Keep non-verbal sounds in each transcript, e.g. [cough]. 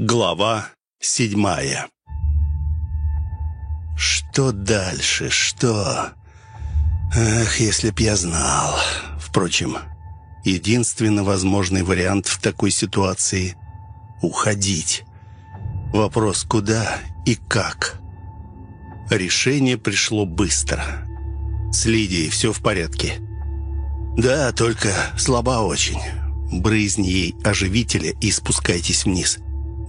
Глава седьмая Что дальше? Что? Эх, если б я знал. Впрочем, единственно возможный вариант в такой ситуации — уходить. Вопрос куда и как? Решение пришло быстро. С Лидией все в порядке. Да, только слаба очень. Брызни ей оживителя и спускайтесь вниз.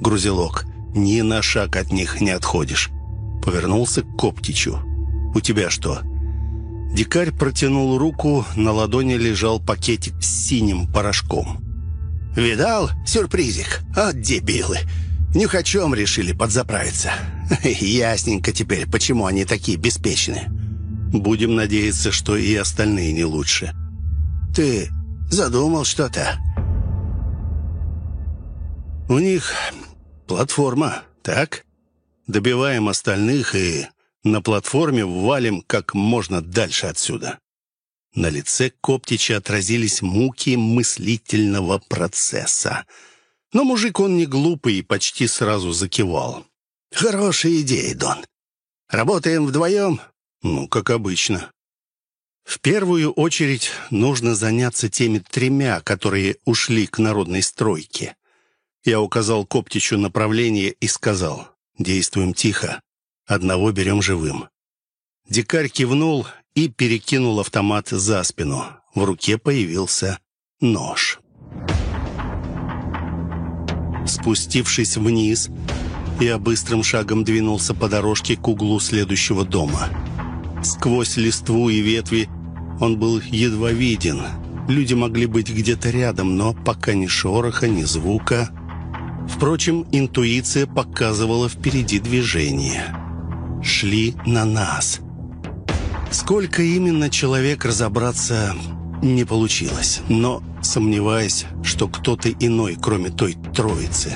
Грузилок, ни на шаг от них не отходишь. Повернулся к Коптичу. «У тебя что?» Дикарь протянул руку, на ладони лежал пакетик с синим порошком. «Видал? Сюрпризик. От дебилы. Нюхачом решили подзаправиться. [laughs] Ясненько теперь, почему они такие беспечные. Будем надеяться, что и остальные не лучше. Ты задумал что-то?» «У них платформа, так? Добиваем остальных и на платформе валим как можно дальше отсюда». На лице Коптича отразились муки мыслительного процесса. Но мужик он не глупый и почти сразу закивал. «Хорошая идея, Дон. Работаем вдвоем?» «Ну, как обычно». В первую очередь нужно заняться теми тремя, которые ушли к народной стройке. Я указал Коптичу направление и сказал, «Действуем тихо. Одного берем живым». Дикарь кивнул и перекинул автомат за спину. В руке появился нож. Спустившись вниз, я быстрым шагом двинулся по дорожке к углу следующего дома. Сквозь листву и ветви он был едва виден. Люди могли быть где-то рядом, но пока ни шороха, ни звука. Впрочем, интуиция показывала впереди движение шли на нас. Сколько именно человек разобраться не получилось, но сомневаясь, что кто-то иной, кроме той троицы.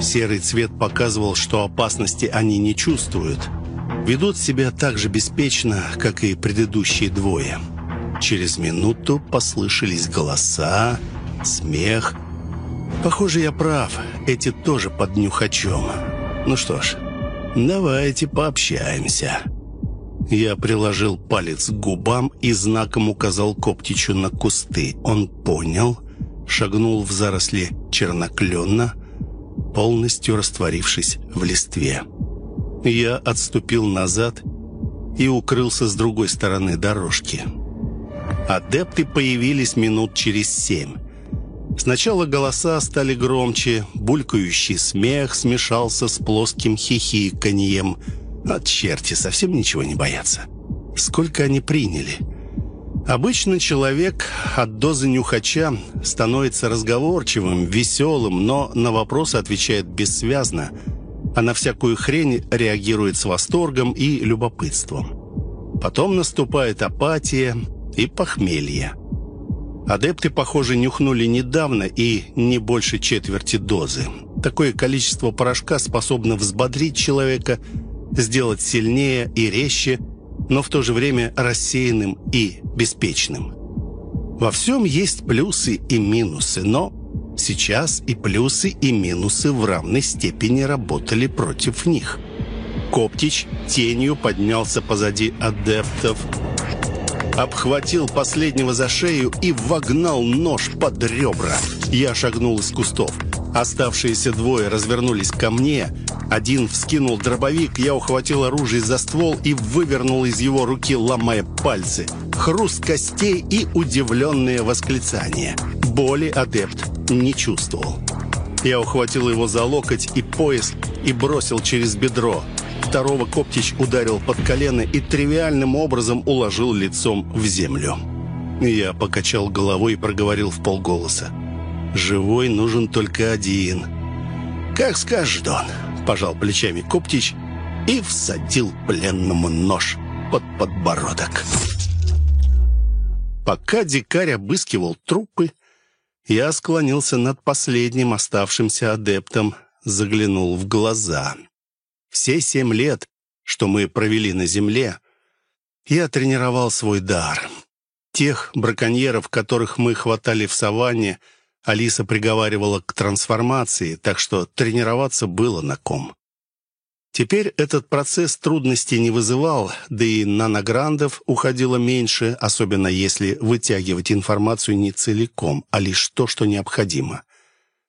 Серый цвет показывал, что опасности они не чувствуют. Ведут себя так же беспечно, как и предыдущие двое. Через минуту послышались голоса, смех. Похоже, я прав, эти тоже под нюхачом. Ну что ж, «Давайте пообщаемся». Я приложил палец к губам и знаком указал Коптичу на кусты. Он понял, шагнул в заросли чернокленно, полностью растворившись в листве. Я отступил назад и укрылся с другой стороны дорожки. Адепты появились минут через семь. Сначала голоса стали громче, булькающий смех смешался с плоским хихиканьем. От черти совсем ничего не боятся. Сколько они приняли? Обычно человек от дозы нюхача становится разговорчивым, веселым, но на вопросы отвечает бессвязно, а на всякую хрень реагирует с восторгом и любопытством. Потом наступает апатия и похмелье. Адепты, похоже, нюхнули недавно и не больше четверти дозы. Такое количество порошка способно взбодрить человека, сделать сильнее и резче, но в то же время рассеянным и беспечным. Во всем есть плюсы и минусы, но сейчас и плюсы, и минусы в равной степени работали против них. Коптич тенью поднялся позади адептов, обхватил последнего за шею и вогнал нож под ребра. Я шагнул из кустов. Оставшиеся двое развернулись ко мне. Один вскинул дробовик, я ухватил оружие за ствол и вывернул из его руки, ломая пальцы. Хруст костей и удивленное восклицание. Боли адепт не чувствовал. Я ухватил его за локоть и пояс и бросил через бедро. Второго Коптич ударил под колено и тривиальным образом уложил лицом в землю. Я покачал головой и проговорил в полголоса. «Живой нужен только один». «Как скажешь, Дон», — пожал плечами Коптич и всадил пленному нож под подбородок. Пока дикарь обыскивал трупы, я склонился над последним оставшимся адептом, заглянул в глаза — все семь лет, что мы провели на земле, я тренировал свой дар. Тех браконьеров, которых мы хватали в саванне, Алиса приговаривала к трансформации, так что тренироваться было на ком. Теперь этот процесс трудностей не вызывал, да и нанограндов уходило меньше, особенно если вытягивать информацию не целиком, а лишь то, что необходимо.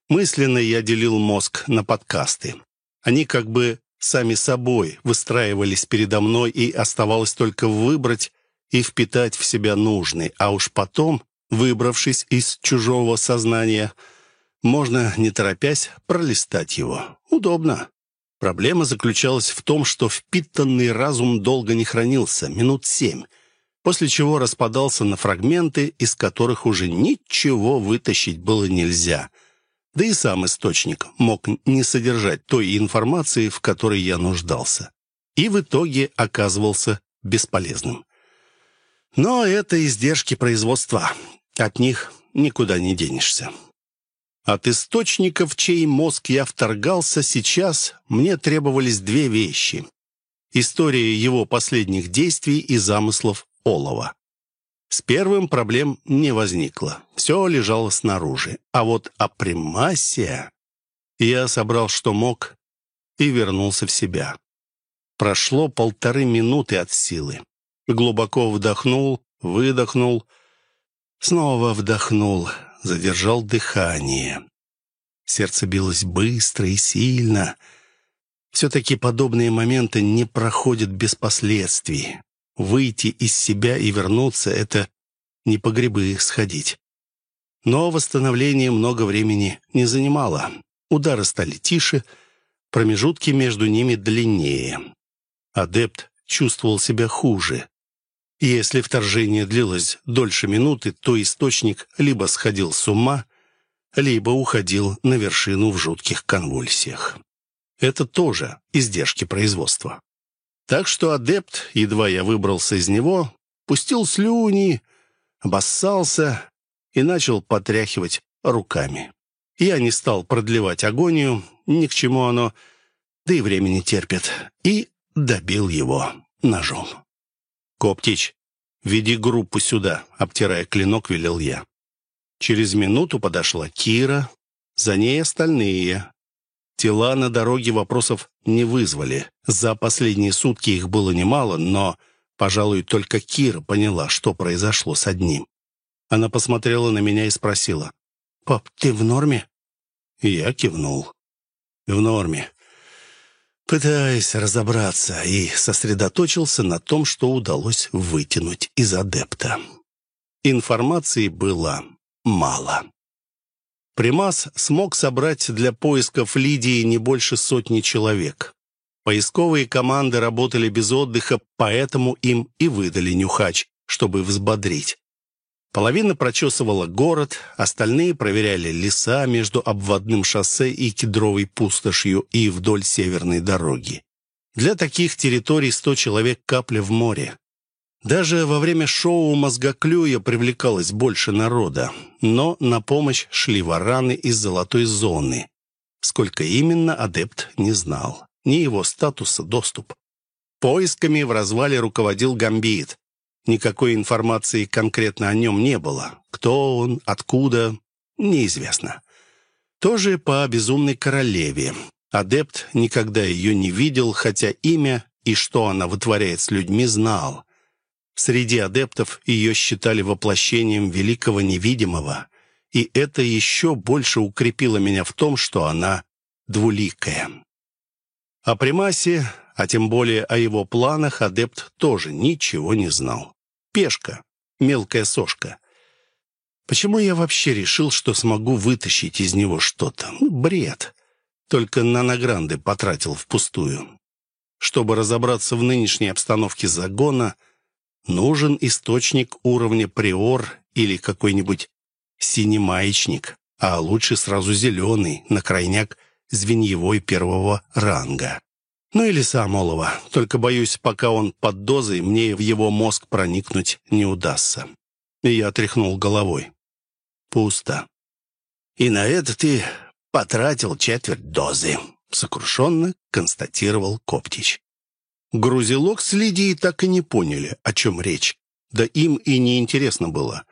Мысленно я делил мозг на подкасты. Они как бы сами собой выстраивались передо мной, и оставалось только выбрать и впитать в себя нужный, а уж потом, выбравшись из чужого сознания, можно, не торопясь, пролистать его. Удобно. Проблема заключалась в том, что впитанный разум долго не хранился, минут семь, после чего распадался на фрагменты, из которых уже ничего вытащить было нельзя. Да и сам источник мог не содержать той информации, в которой я нуждался. И в итоге оказывался бесполезным. Но это издержки производства. От них никуда не денешься. От источников, чей мозг я вторгался, сейчас мне требовались две вещи. История его последних действий и замыслов Олова. С первым проблем не возникло. Все лежало снаружи. А вот апримасия... Я собрал, что мог, и вернулся в себя. Прошло полторы минуты от силы. Глубоко вдохнул, выдохнул, снова вдохнул задержал дыхание. Сердце билось быстро и сильно. Все-таки подобные моменты не проходят без последствий. Выйти из себя и вернуться — это не по грибы сходить. Но восстановление много времени не занимало. Удары стали тише, промежутки между ними длиннее. Адепт чувствовал себя хуже. Если вторжение длилось дольше минуты, то источник либо сходил с ума, либо уходил на вершину в жутких конвульсиях. Это тоже издержки производства. Так что адепт, едва я выбрался из него, пустил слюни, обоссался и начал потряхивать руками. Я не стал продлевать агонию, ни к чему оно, да и времени терпит, и добил его ножом. «Коптич, веди группу сюда», — обтирая клинок, велел я. Через минуту подошла Кира, за ней остальные. Тела на дороге вопросов не вызвали. За последние сутки их было немало, но, пожалуй, только Кира поняла, что произошло с одним. Она посмотрела на меня и спросила, «Пап, ты в норме?» Я кивнул. «В норме пытаясь разобраться, и сосредоточился на том, что удалось вытянуть из адепта. Информации было мало. Примас смог собрать для поисков Лидии не больше сотни человек. Поисковые команды работали без отдыха, поэтому им и выдали нюхач, чтобы взбодрить. Половина прочесывала город, остальные проверяли леса между обводным шоссе и кедровой пустошью и вдоль северной дороги. Для таких территорий сто человек капля в море. Даже во время шоу «Мозгоклюя» привлекалось больше народа, но на помощь шли вараны из золотой зоны. Сколько именно, адепт не знал. Ни его статуса, доступ. Поисками в развале руководил Гамбит. Никакой информации конкретно о нем не было. Кто он, откуда, неизвестно. Тоже по «Безумной королеве». Адепт никогда ее не видел, хотя имя и что она вытворяет с людьми знал. Среди адептов ее считали воплощением великого невидимого, и это еще больше укрепило меня в том, что она двуликая. О Примасе а тем более о его планах адепт тоже ничего не знал. Пешка, мелкая сошка. Почему я вообще решил, что смогу вытащить из него что-то? Ну, бред. Только наногранды потратил впустую. Чтобы разобраться в нынешней обстановке загона, нужен источник уровня приор или какой-нибудь синемаечник, а лучше сразу зеленый, на крайняк звеньевой первого ранга. Ну или сам Олова. Только, боюсь, пока он под дозой, мне в его мозг проникнуть не удастся. И я тряхнул головой. Пусто. И на это ты потратил четверть дозы, сокрушенно констатировал Коптич. Грузилок с Лидией так и не поняли, о чем речь. Да им и не интересно было.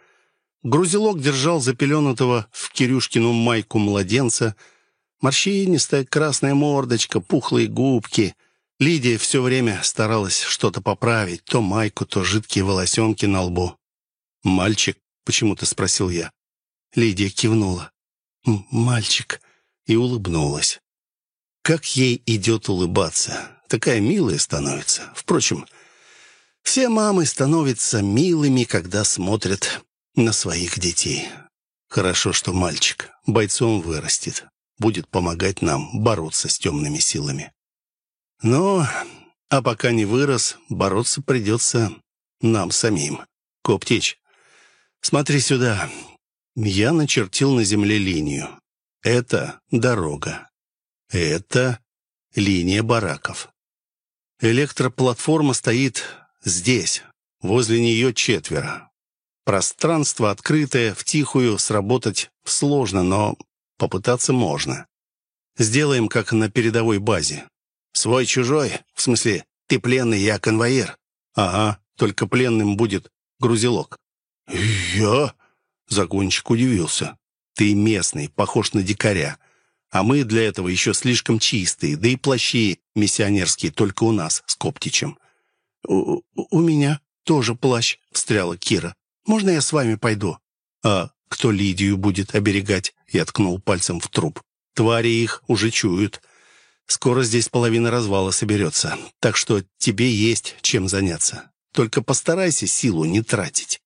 Грузилок держал запеленутого в Кирюшкину майку младенца. Морщинистая красная мордочка, пухлые губки. Лидия все время старалась что-то поправить. То майку, то жидкие волосенки на лбу. «Мальчик?» — почему-то спросил я. Лидия кивнула. «Мальчик» и улыбнулась. Как ей идет улыбаться. Такая милая становится. Впрочем, все мамы становятся милыми, когда смотрят на своих детей. Хорошо, что мальчик бойцом вырастет, будет помогать нам бороться с темными силами. Но, а пока не вырос, бороться придется нам самим. Коптич, смотри сюда. Я начертил на земле линию. Это дорога. Это линия бараков. Электроплатформа стоит здесь. Возле нее четверо. Пространство открытое, в тихую сработать сложно, но попытаться можно. Сделаем, как на передовой базе. Свой-чужой, в смысле, ты пленный, я конвоир. Ага, только пленным будет грузилок. Я? Загонщик удивился. Ты местный, похож на дикаря. А мы для этого еще слишком чистые, да и плащи миссионерские только у нас с Коптичем». «У, у меня тоже плащ», — встряла Кира. «Можно я с вами пойду?» «А кто Лидию будет оберегать?» Я ткнул пальцем в труп. «Твари их уже чуют. Скоро здесь половина развала соберется, так что тебе есть чем заняться. Только постарайся силу не тратить».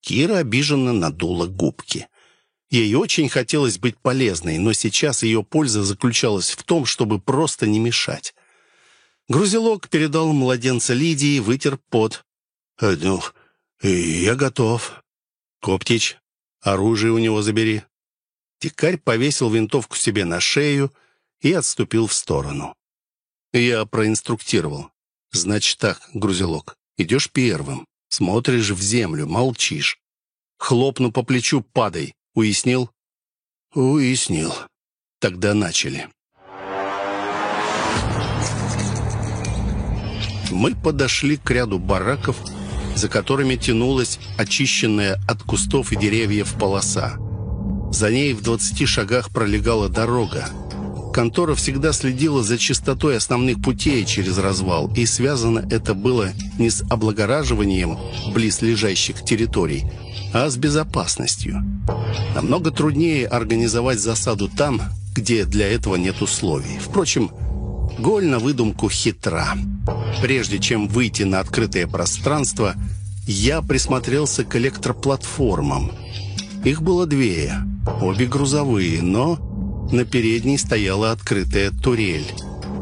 Кира обиженно надула губки. Ей очень хотелось быть полезной, но сейчас ее польза заключалась в том, чтобы просто не мешать. Грузилок передал младенца Лидии, вытер пот. «Э, «Ну, я готов. Коптич, оружие у него забери». Тикарь повесил винтовку себе на шею и отступил в сторону. Я проинструктировал. «Значит так, грузилок, идешь первым, смотришь в землю, молчишь. Хлопну по плечу, падай. Уяснил? Уяснил. Тогда начали. Мы подошли к ряду бараков, за которыми тянулась очищенная от кустов и деревьев полоса. За ней в двадцати шагах пролегала дорога. Контора всегда следила за чистотой основных путей через развал, и связано это было не с облагораживанием близлежащих территорий, а с безопасностью. Намного труднее организовать засаду там, где для этого нет условий. Впрочем, Голь на выдумку хитра. Прежде чем выйти на открытое пространство, я присмотрелся к электроплатформам. Их было две, обе грузовые, но на передней стояла открытая турель.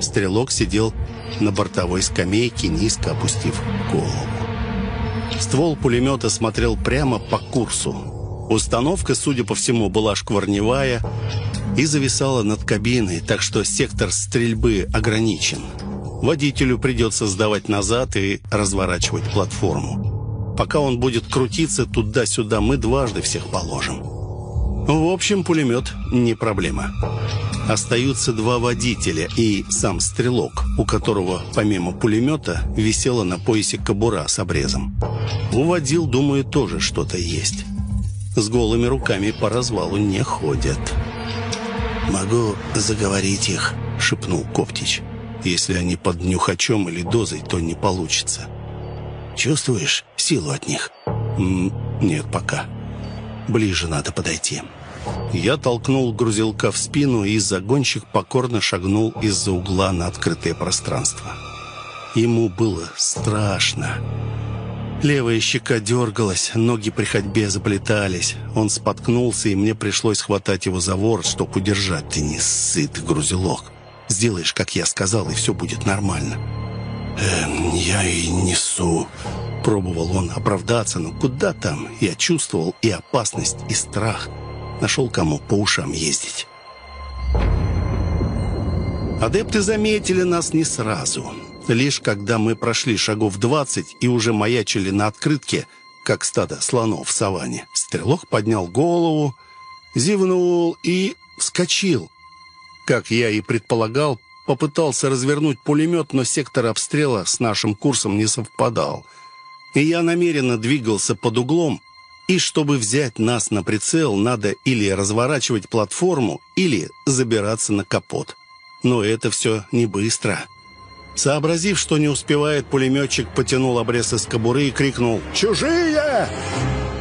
Стрелок сидел на бортовой скамейке, низко опустив голову. Ствол пулемета смотрел прямо по курсу. Установка, судя по всему, была шкварневая и зависала над кабиной, так что сектор стрельбы ограничен. Водителю придется сдавать назад и разворачивать платформу. Пока он будет крутиться туда-сюда, мы дважды всех положим. В общем, пулемет не проблема. Остаются два водителя и сам стрелок, у которого помимо пулемета висела на поясе кобура с обрезом. У водил, думаю, тоже что-то есть. С голыми руками по развалу не ходят. «Могу заговорить их», — шепнул Коптич. «Если они под нюхачом или дозой, то не получится». «Чувствуешь силу от них?» М «Нет, пока. Ближе надо подойти». Я толкнул грузилка в спину, и загонщик покорно шагнул из-за угла на открытое пространство. Ему было страшно. Левая щека дергалась, ноги при ходьбе заплетались. Он споткнулся, и мне пришлось хватать его за ворот, чтобы удержать. «Ты не сыт, грузилок. Сделаешь, как я сказал, и все будет нормально». «Эм, я и несу», — пробовал он оправдаться, но куда там? Я чувствовал и опасность, и страх — Нашел кому по ушам ездить. Адепты заметили нас не сразу. Лишь когда мы прошли шагов двадцать и уже маячили на открытке, как стадо слонов в саванне, стрелок поднял голову, зевнул и вскочил. Как я и предполагал, попытался развернуть пулемет, но сектор обстрела с нашим курсом не совпадал. И я намеренно двигался под углом, И чтобы взять нас на прицел, надо или разворачивать платформу, или забираться на капот. Но это все не быстро. Сообразив, что не успевает, пулеметчик потянул обрез из кобуры и крикнул «Чужие!».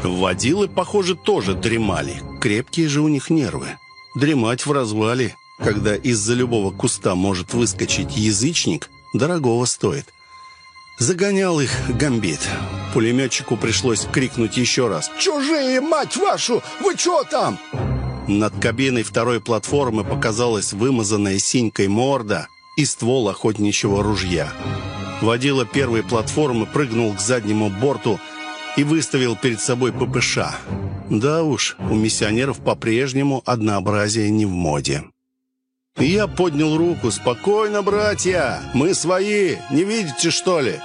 Водилы, похоже, тоже дремали. Крепкие же у них нервы. Дремать в развале, когда из-за любого куста может выскочить язычник, дорогого стоит. Загонял их гамбит. Пулеметчику пришлось крикнуть еще раз. «Чужие, мать вашу! Вы что там?» Над кабиной второй платформы показалась вымазанная синькой морда и ствол охотничьего ружья. Водила первой платформы прыгнул к заднему борту и выставил перед собой ППШ. Да уж, у миссионеров по-прежнему однообразие не в моде. Я поднял руку. «Спокойно, братья! Мы свои! Не видите, что ли?»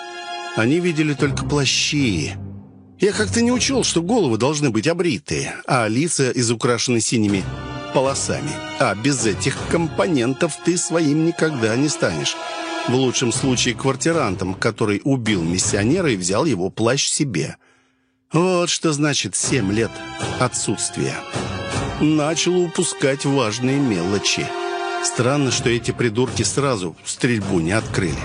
Они видели только плащи. Я как-то не учел, что головы должны быть обритые, а лица изукрашены синими полосами. А без этих компонентов ты своим никогда не станешь. В лучшем случае квартирантом, который убил миссионера и взял его плащ себе. Вот что значит семь лет отсутствия. Начал упускать важные мелочи. Странно, что эти придурки сразу стрельбу не открыли.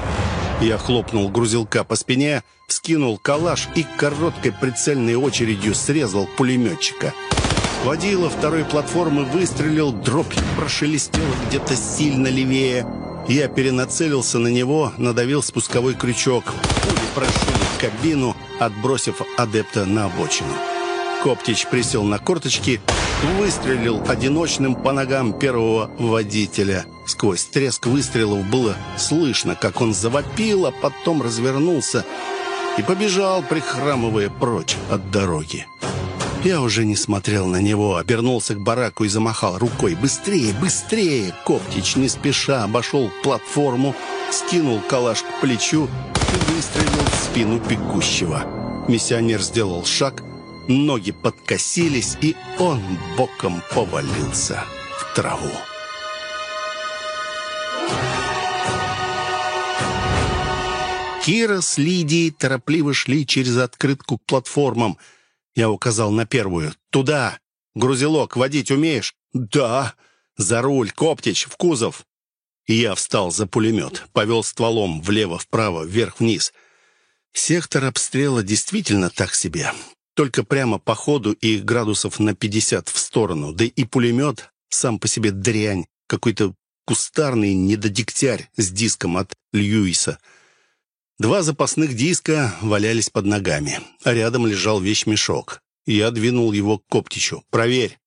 Я хлопнул грузилка по спине, вскинул калаш и короткой прицельной очередью срезал пулеметчика. Водила второй платформы выстрелил, дробь прошелестела где-то сильно левее. Я перенацелился на него, надавил спусковой крючок. Пули прошили кабину, отбросив адепта на обочину. Коптич присел на корточки, выстрелил одиночным по ногам первого водителя. Сквозь треск выстрелов было слышно, как он завопил, а потом развернулся и побежал, прихрамывая прочь от дороги. Я уже не смотрел на него, обернулся к бараку и замахал рукой. «Быстрее, быстрее!» Коптич не спеша обошел платформу, скинул калаш к плечу и выстрелил в спину бегущего. Миссионер сделал шаг — ноги подкосились, и он боком повалился в траву. Кира с Лидией торопливо шли через открытку к платформам. Я указал на первую. «Туда! Грузилок водить умеешь?» «Да!» «За руль, Коптич, в кузов!» Я встал за пулемет, повел стволом влево-вправо, вверх-вниз. Сектор обстрела действительно так себе. Только прямо по ходу и градусов на 50 в сторону. Да и пулемет сам по себе дрянь. Какой-то кустарный недодегтярь с диском от Льюиса. Два запасных диска валялись под ногами, а рядом лежал вещмешок. Я двинул его к Коптичу. «Проверь».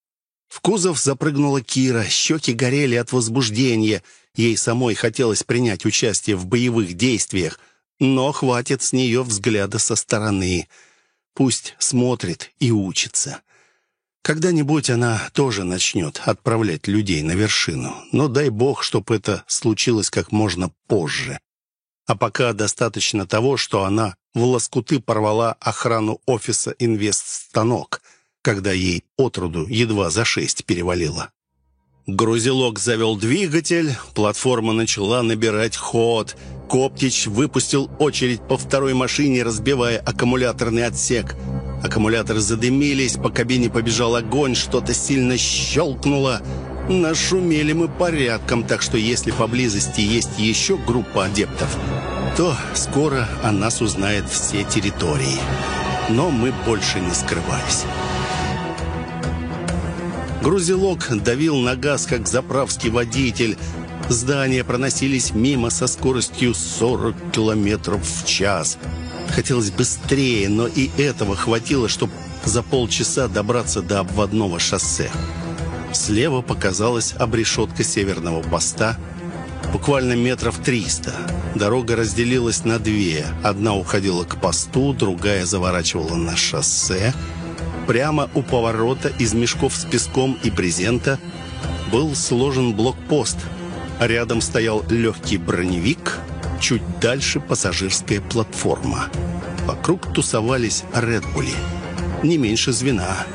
В кузов запрыгнула Кира, щеки горели от возбуждения. Ей самой хотелось принять участие в боевых действиях, но хватит с нее взгляда со стороны — Пусть смотрит и учится. Когда-нибудь она тоже начнет отправлять людей на вершину. Но дай бог, чтобы это случилось как можно позже. А пока достаточно того, что она в лоскуты порвала охрану офиса «Инвестстанок», когда ей отроду едва за шесть перевалило. Грузилок завел двигатель, платформа начала набирать ход. Коптич выпустил очередь по второй машине, разбивая аккумуляторный отсек. Аккумуляторы задымились, по кабине побежал огонь, что-то сильно щелкнуло. Нашумели мы порядком, так что если поблизости есть еще группа адептов, то скоро о нас узнает все территории. Но мы больше не скрывались. Грузилок давил на газ, как заправский водитель. Здания проносились мимо со скоростью 40 километров в час. Хотелось быстрее, но и этого хватило, чтобы за полчаса добраться до обводного шоссе. Слева показалась обрешетка северного поста, буквально метров триста. Дорога разделилась на две. Одна уходила к посту, другая заворачивала на шоссе – Прямо у поворота из мешков с песком и брезента был сложен блокпост. Рядом стоял легкий броневик, чуть дальше пассажирская платформа. Вокруг тусовались редбули, не меньше звена.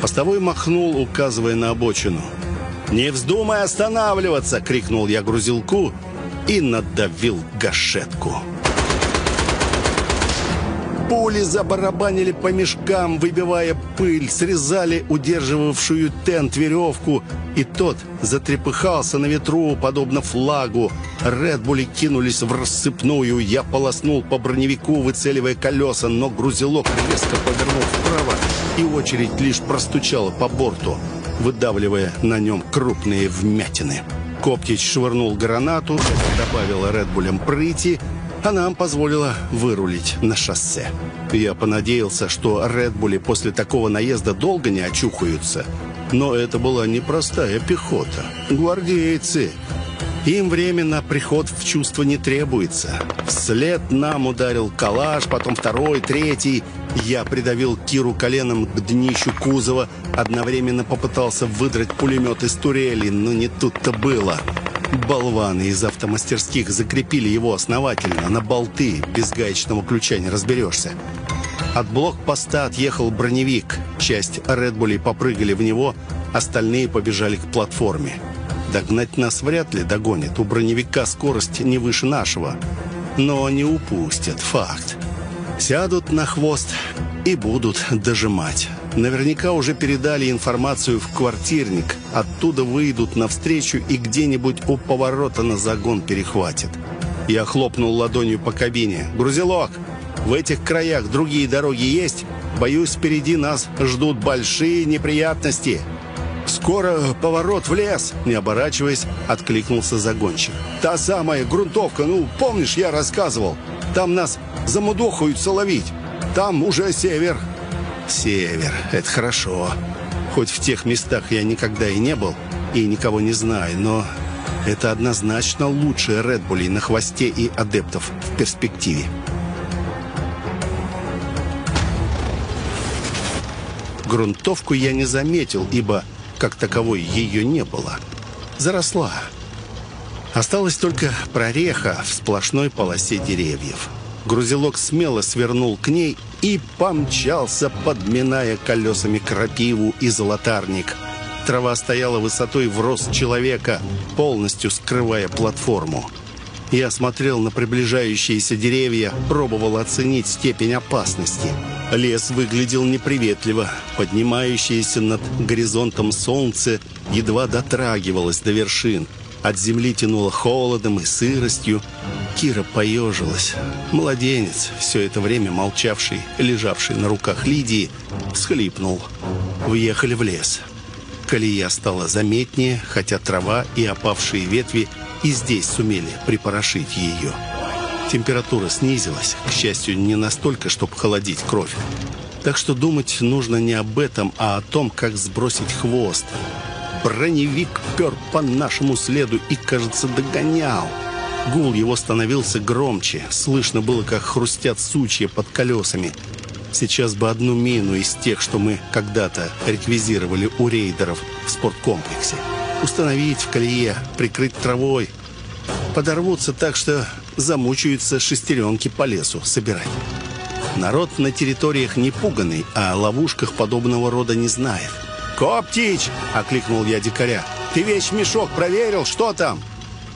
Постовой махнул, указывая на обочину. «Не вздумай останавливаться!» — крикнул я грузилку и надавил гашетку. Пули забарабанили по мешкам, выбивая пыль, срезали удерживавшую тент веревку, и тот затрепыхался на ветру, подобно флагу. Редбули кинулись в рассыпную, я полоснул по броневику, выцеливая колеса, но грузилок резко повернул вправо, и очередь лишь простучала по борту, выдавливая на нем крупные вмятины. Коптич швырнул гранату, это добавило Редбулям прыти, а нам позволило вырулить на шоссе. Я понадеялся, что Редбули после такого наезда долго не очухаются. Но это была непростая пехота. Гвардейцы. Им время на приход в чувство не требуется. Вслед нам ударил калаш, потом второй, третий. Я придавил Киру коленом к днищу кузова, одновременно попытался выдрать пулемет из турели, но не тут-то было. Болваны из автомастерских закрепили его основательно на болты. Без гаечного ключа не разберешься. От блокпоста отъехал броневик. Часть Редбулей попрыгали в него, остальные побежали к платформе. Догнать нас вряд ли догонят. У броневика скорость не выше нашего. Но не упустят, факт. Сядут на хвост и будут дожимать. Наверняка уже передали информацию в квартирник. Оттуда выйдут навстречу и где-нибудь у поворота на загон перехватят. Я хлопнул ладонью по кабине. «Грузилок, в этих краях другие дороги есть? Боюсь, впереди нас ждут большие неприятности». «Скоро поворот в лес!» Не оборачиваясь, откликнулся загонщик. «Та самая грунтовка, ну, помнишь, я рассказывал? Там нас замудохаются ловить. Там уже север». «Север. Это хорошо. Хоть в тех местах я никогда и не был, и никого не знаю, но это однозначно лучше Редбулей на хвосте и адептов в перспективе». Грунтовку я не заметил, ибо как таковой ее не было. Заросла. Осталась только прореха в сплошной полосе деревьев. Грузилок смело свернул к ней и помчался, подминая колесами крапиву и золотарник. Трава стояла высотой в рост человека, полностью скрывая платформу. Я смотрел на приближающиеся деревья, пробовал оценить степень опасности. Лес выглядел неприветливо. Поднимающееся над горизонтом солнце едва дотрагивалось до вершин. От земли тянуло холодом и сыростью. Кира поежилась. Младенец, все это время молчавший, лежавший на руках Лидии, всхлипнул. Въехали в лес. Колея стала заметнее, хотя трава и опавшие ветви и здесь сумели припорошить ее. Температура снизилась, к счастью, не настолько, чтобы холодить кровь. Так что думать нужно не об этом, а о том, как сбросить хвост. Броневик пер по нашему следу и, кажется, догонял. Гул его становился громче. Слышно было, как хрустят сучья под колесами. Сейчас бы одну мину из тех, что мы когда-то реквизировали у рейдеров в спорткомплексе. Установить в колее, прикрыть травой. Подорвутся так, что замучаются шестеренки по лесу собирать. Народ на территориях не пуганный, а о ловушках подобного рода не знает. «Коптич!» — окликнул я дикаря. «Ты весь мешок проверил? Что там?»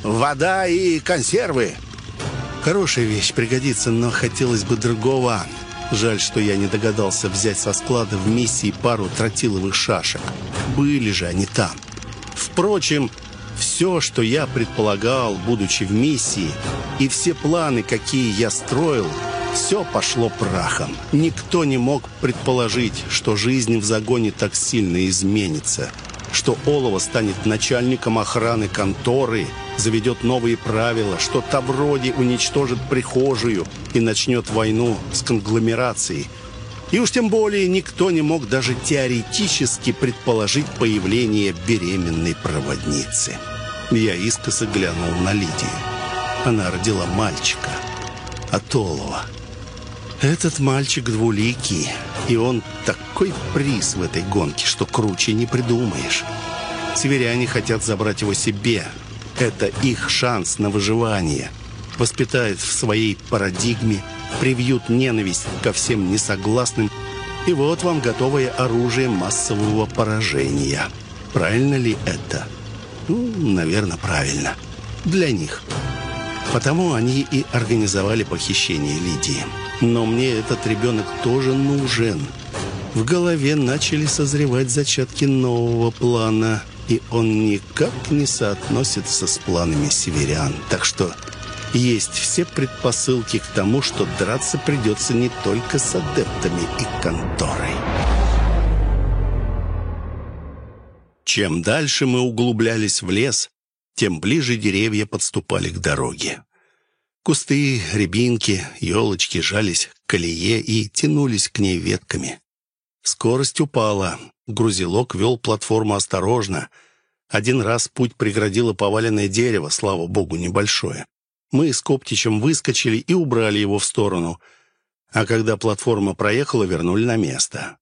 «Вода и консервы!» Хорошая вещь, пригодится, но хотелось бы другого. Жаль, что я не догадался взять со склада в миссии пару тротиловых шашек. Были же они там. Впрочем, все, что я предполагал, будучи в миссии, и все планы, какие я строил, все пошло прахом. Никто не мог предположить, что жизнь в загоне так сильно изменится, что Олова станет начальником охраны конторы, заведет новые правила, что Тавроди уничтожит прихожую и начнет войну с конгломерацией. И уж тем более никто не мог даже теоретически предположить появление беременной проводницы. Я искоса глянул на Лидию. Она родила мальчика. От Олова. Этот мальчик двуликий, и он такой приз в этой гонке, что круче не придумаешь. Северяне хотят забрать его себе. Это их шанс на выживание. Воспитают в своей парадигме, привьют ненависть ко всем несогласным, и вот вам готовое оружие массового поражения. Правильно ли это? Ну, наверное, правильно. Для них. Потому они и организовали похищение Лидии. Но мне этот ребенок тоже нужен. В голове начали созревать зачатки нового плана, и он никак не соотносится с планами северян. Так что есть все предпосылки к тому, что драться придется не только с адептами и конторой. Чем дальше мы углублялись в лес, тем ближе деревья подступали к дороге. Кусты, рябинки, елочки жались к колее и тянулись к ней ветками. Скорость упала. Грузилок вел платформу осторожно. Один раз путь преградило поваленное дерево, слава богу, небольшое. Мы с Коптичем выскочили и убрали его в сторону. А когда платформа проехала, вернули на место.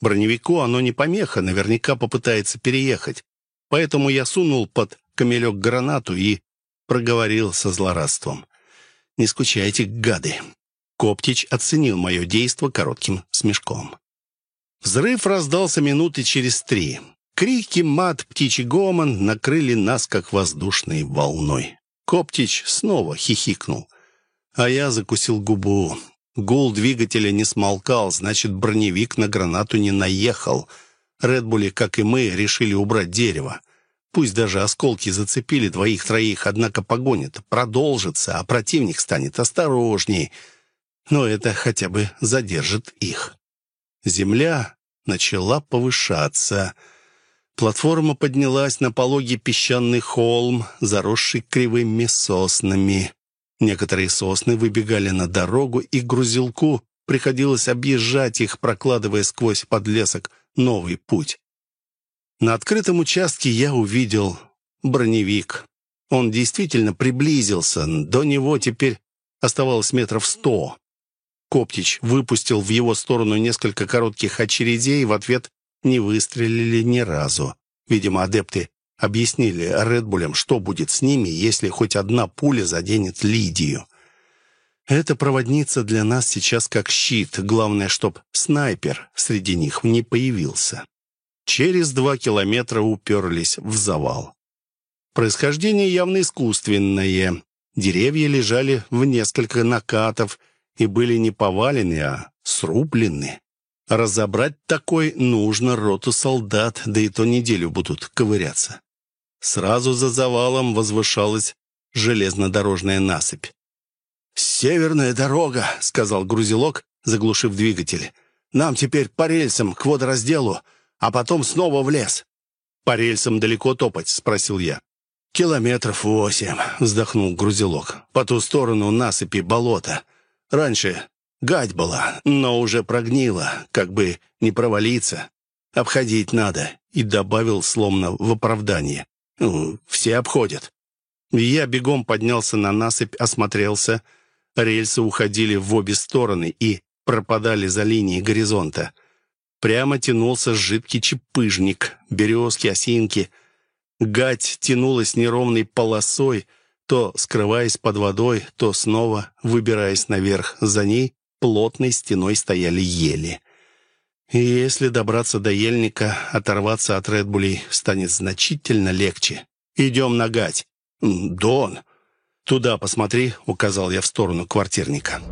Броневику оно не помеха, наверняка попытается переехать. Поэтому я сунул под камелек гранату и проговорил со злорадством. «Не скучайте, гады!» Коптич оценил мое действо коротким смешком. Взрыв раздался минуты через три. Крики, мат, птичий гомон накрыли нас, как воздушной волной. Коптич снова хихикнул. А я закусил губу. Гул двигателя не смолкал, значит, броневик на гранату не наехал. Редбули, как и мы, решили убрать дерево. Пусть даже осколки зацепили двоих-троих, однако погонит продолжится, а противник станет осторожней. Но это хотя бы задержит их. Земля начала повышаться. Платформа поднялась на пологий песчаный холм, заросший кривыми соснами. Некоторые сосны выбегали на дорогу, и грузилку приходилось объезжать их, прокладывая сквозь подлесок новый путь. На открытом участке я увидел броневик. Он действительно приблизился. До него теперь оставалось метров сто. Коптич выпустил в его сторону несколько коротких очередей, в ответ не выстрелили ни разу. Видимо, адепты объяснили Редбулям, что будет с ними, если хоть одна пуля заденет Лидию. Эта проводница для нас сейчас как щит. Главное, чтоб снайпер среди них не появился. Через два километра уперлись в завал. Происхождение явно искусственное. Деревья лежали в несколько накатов и были не повалены, а срублены. Разобрать такой нужно роту солдат, да и то неделю будут ковыряться. Сразу за завалом возвышалась железнодорожная насыпь. «Северная дорога», — сказал грузилок, заглушив двигатель. «Нам теперь по рельсам к водоразделу, а потом снова в лес». «По рельсам далеко топать?» — спросил я. «Километров восемь», — вздохнул грузилок. «По ту сторону насыпи болото. Раньше гать была, но уже прогнила, как бы не провалиться. Обходить надо», — и добавил сломно в оправдание. «Ну, все обходят». Я бегом поднялся на насыпь, осмотрелся. Рельсы уходили в обе стороны и пропадали за линией горизонта. Прямо тянулся жидкий чепыжник, березки, осинки. Гать тянулась неровной полосой, то скрываясь под водой, то снова выбираясь наверх. За ней плотной стеной стояли ели. И если добраться до ельника, оторваться от Редбулей станет значительно легче. Идем на гать. «Дон, туда посмотри», — указал я в сторону квартирника.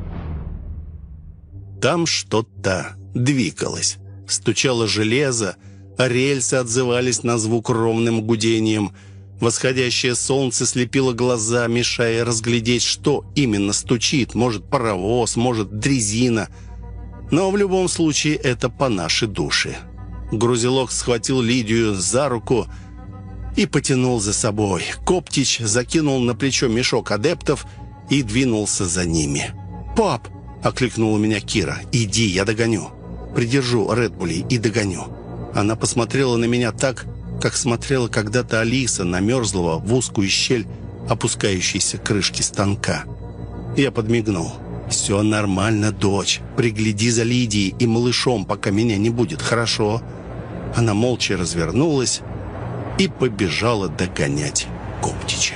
Там что-то двигалось стучало железо, а рельсы отзывались на звук ровным гудением. Восходящее солнце слепило глаза, мешая разглядеть, что именно стучит. Может, паровоз, может, дрезина. Но в любом случае это по нашей душе. Грузилок схватил Лидию за руку и потянул за собой. Коптич закинул на плечо мешок адептов и двинулся за ними. «Пап!» — окликнула меня Кира. «Иди, я догоню». Придержу Редбули и догоню». Она посмотрела на меня так, как смотрела когда-то Алиса на мерзлого в узкую щель опускающейся крышки станка. Я подмигнул. «Все нормально, дочь. Пригляди за Лидией и малышом, пока меня не будет, хорошо?» Она молча развернулась и побежала догонять Коптича.